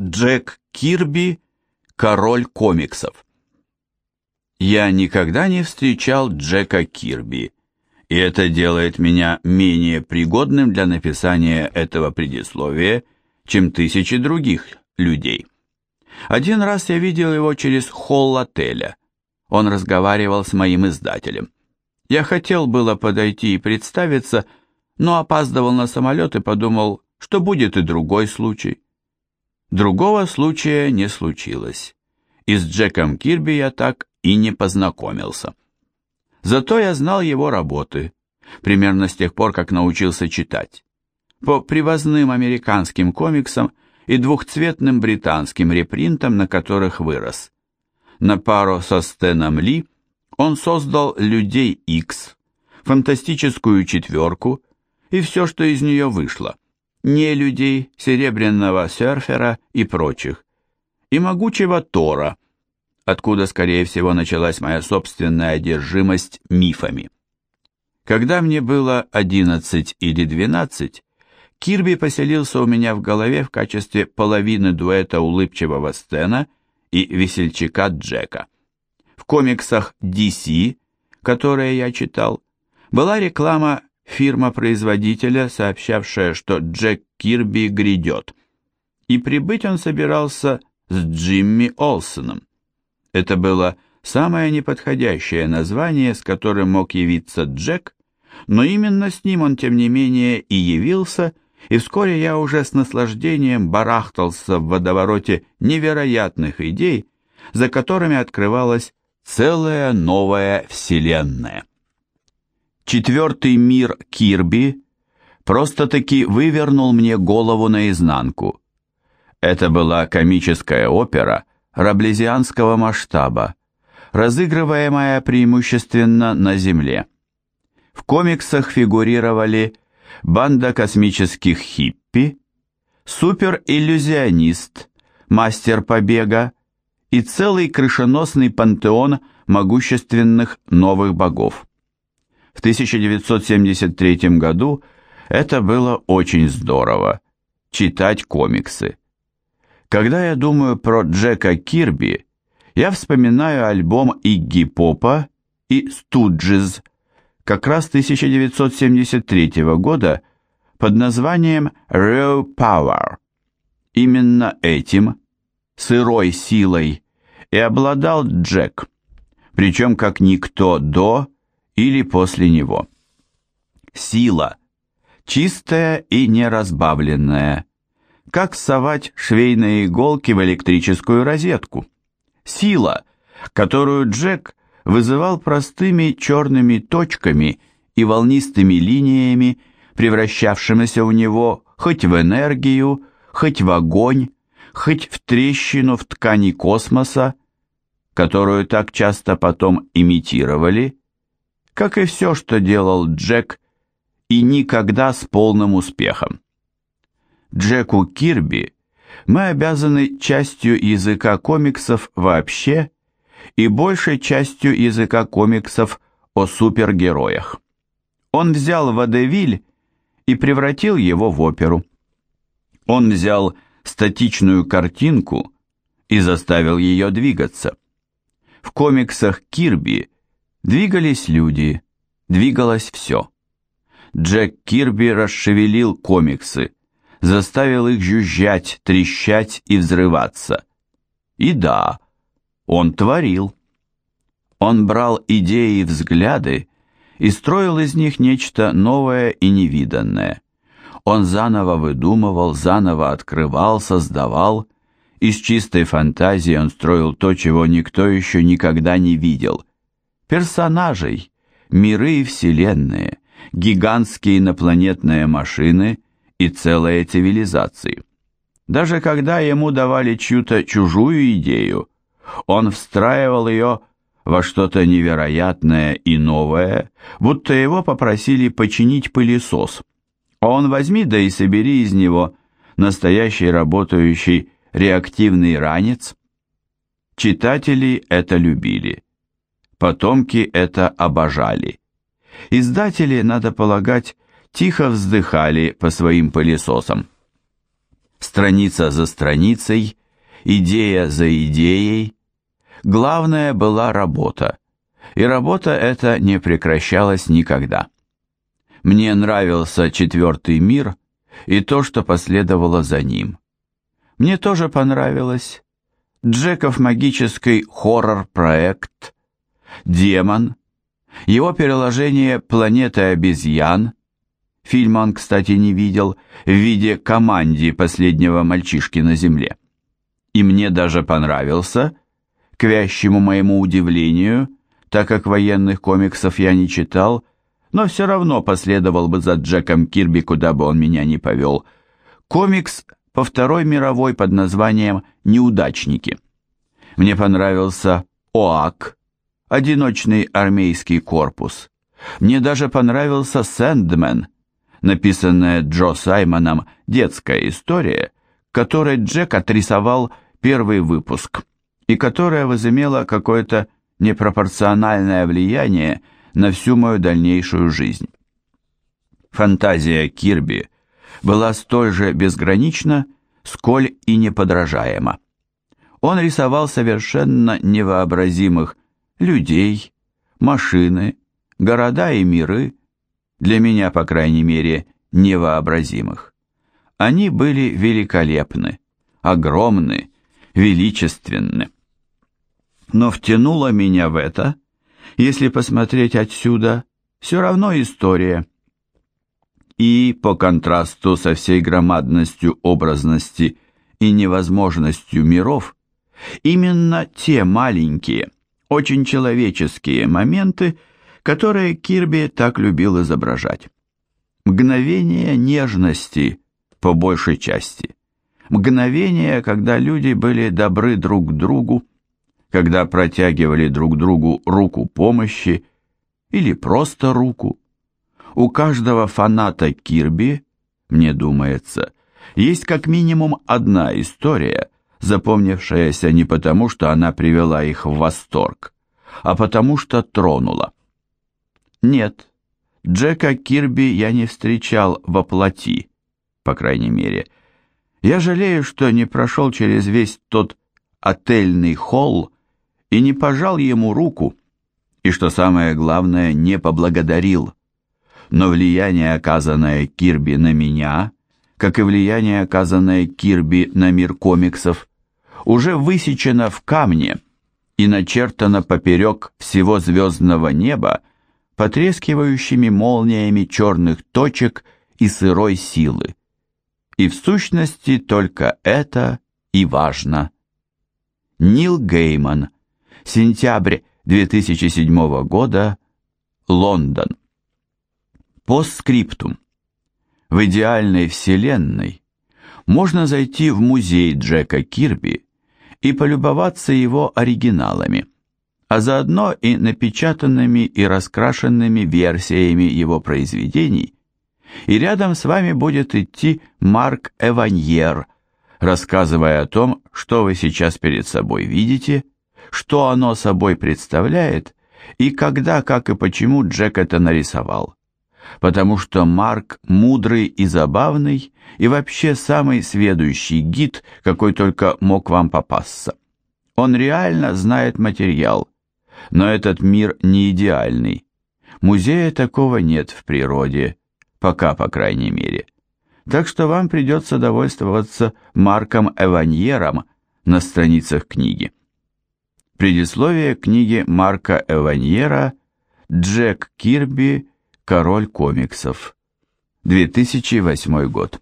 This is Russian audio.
Джек Кирби – король комиксов. Я никогда не встречал Джека Кирби, и это делает меня менее пригодным для написания этого предисловия, чем тысячи других людей. Один раз я видел его через холл отеля. Он разговаривал с моим издателем. Я хотел было подойти и представиться, но опаздывал на самолет и подумал, что будет и другой случай. Другого случая не случилось, и с Джеком Кирби я так и не познакомился. Зато я знал его работы, примерно с тех пор, как научился читать. По привозным американским комиксам и двухцветным британским репринтам, на которых вырос. На пару со Стэном Ли он создал «Людей X, фантастическую четверку и все, что из нее вышло не людей, серебряного серфера и прочих, и могучего Тора, откуда, скорее всего, началась моя собственная одержимость мифами. Когда мне было 11 или 12, Кирби поселился у меня в голове в качестве половины дуэта улыбчивого Стена и весельчака Джека. В комиксах DC, которые я читал, была реклама фирма-производителя, сообщавшая, что Джек Кирби грядет. И прибыть он собирался с Джимми Олсоном. Это было самое неподходящее название, с которым мог явиться Джек, но именно с ним он, тем не менее, и явился, и вскоре я уже с наслаждением барахтался в водовороте невероятных идей, за которыми открывалась целая новая вселенная. Четвертый мир Кирби просто-таки вывернул мне голову наизнанку. Это была комическая опера раблезианского масштаба, разыгрываемая преимущественно на Земле. В комиксах фигурировали банда космических хиппи, супериллюзионист, мастер побега и целый крышеносный пантеон могущественных новых богов. В 1973 году это было очень здорово – читать комиксы. Когда я думаю про Джека Кирби, я вспоминаю альбом Игги Попа и Студжиз, как раз 1973 года, под названием Raw Power. Именно этим, сырой силой, и обладал Джек, причем как никто до или после него. Сила, чистая и неразбавленная, как совать швейные иголки в электрическую розетку. Сила, которую Джек вызывал простыми черными точками и волнистыми линиями, превращавшимися у него хоть в энергию, хоть в огонь, хоть в трещину в ткани космоса, которую так часто потом имитировали, как и все, что делал Джек, и никогда с полным успехом. Джеку Кирби мы обязаны частью языка комиксов вообще и большей частью языка комиксов о супергероях. Он взял Водевиль и превратил его в оперу. Он взял статичную картинку и заставил ее двигаться. В комиксах Кирби Двигались люди, двигалось все. Джек Кирби расшевелил комиксы, заставил их жужжать, трещать и взрываться. И да, он творил. Он брал идеи и взгляды и строил из них нечто новое и невиданное. Он заново выдумывал, заново открывал, создавал. Из чистой фантазии он строил то, чего никто еще никогда не видел – персонажей, миры и вселенные, гигантские инопланетные машины и целые цивилизации. Даже когда ему давали чью-то чужую идею, он встраивал ее во что-то невероятное и новое, будто его попросили починить пылесос. А он возьми да и собери из него настоящий работающий реактивный ранец. Читатели это любили. Потомки это обожали. Издатели, надо полагать, тихо вздыхали по своим пылесосам. страница за страницей, идея за идеей. Главное была работа, и работа эта не прекращалась никогда. Мне нравился четвертый мир и то, что последовало за ним. Мне тоже понравилось Джеков магический хоррор-проект, «Демон», его переложение «Планеты обезьян», фильм он, кстати, не видел, в виде команди последнего мальчишки на земле. И мне даже понравился, к вящему моему удивлению, так как военных комиксов я не читал, но все равно последовал бы за Джеком Кирби, куда бы он меня ни повел. Комикс по Второй мировой под названием «Неудачники». Мне понравился ОАК, одиночный армейский корпус. Мне даже понравился Сэндмен, написанная Джо Саймоном детская история, которой Джек отрисовал первый выпуск и которая возымела какое-то непропорциональное влияние на всю мою дальнейшую жизнь. Фантазия Кирби была столь же безгранична, сколь и неподражаема. Он рисовал совершенно невообразимых людей, машины, города и миры, для меня, по крайней мере, невообразимых. Они были великолепны, огромны, величественны. Но втянуло меня в это, если посмотреть отсюда, все равно история. И, по контрасту со всей громадностью образности и невозможностью миров, именно те маленькие, очень человеческие моменты, которые Кирби так любил изображать. Мгновение нежности, по большей части. Мгновение, когда люди были добры друг к другу, когда протягивали друг другу руку помощи или просто руку. У каждого фаната Кирби, мне думается, есть как минимум одна история, запомнившаяся не потому, что она привела их в восторг, а потому что тронула. Нет, Джека Кирби я не встречал во плоти, по крайней мере. Я жалею, что не прошел через весь тот отельный холл и не пожал ему руку, и, что самое главное, не поблагодарил. Но влияние, оказанное Кирби на меня, как и влияние, оказанное Кирби на мир комиксов, уже высечено в камне и начертано поперек всего звездного неба потрескивающими молниями черных точек и сырой силы. И в сущности только это и важно. Нил Гейман. Сентябрь 2007 года. Лондон. Постскриптум. В идеальной вселенной можно зайти в музей Джека Кирби и полюбоваться его оригиналами, а заодно и напечатанными и раскрашенными версиями его произведений, и рядом с вами будет идти Марк Эваньер, рассказывая о том, что вы сейчас перед собой видите, что оно собой представляет и когда, как и почему Джек это нарисовал потому что Марк мудрый и забавный, и вообще самый сведущий гид, какой только мог вам попасться. Он реально знает материал, но этот мир не идеальный. Музея такого нет в природе, пока, по крайней мере. Так что вам придется довольствоваться Марком Эваньером на страницах книги. Предисловие книги Марка Эваньера «Джек Кирби Король комиксов. 2008 год.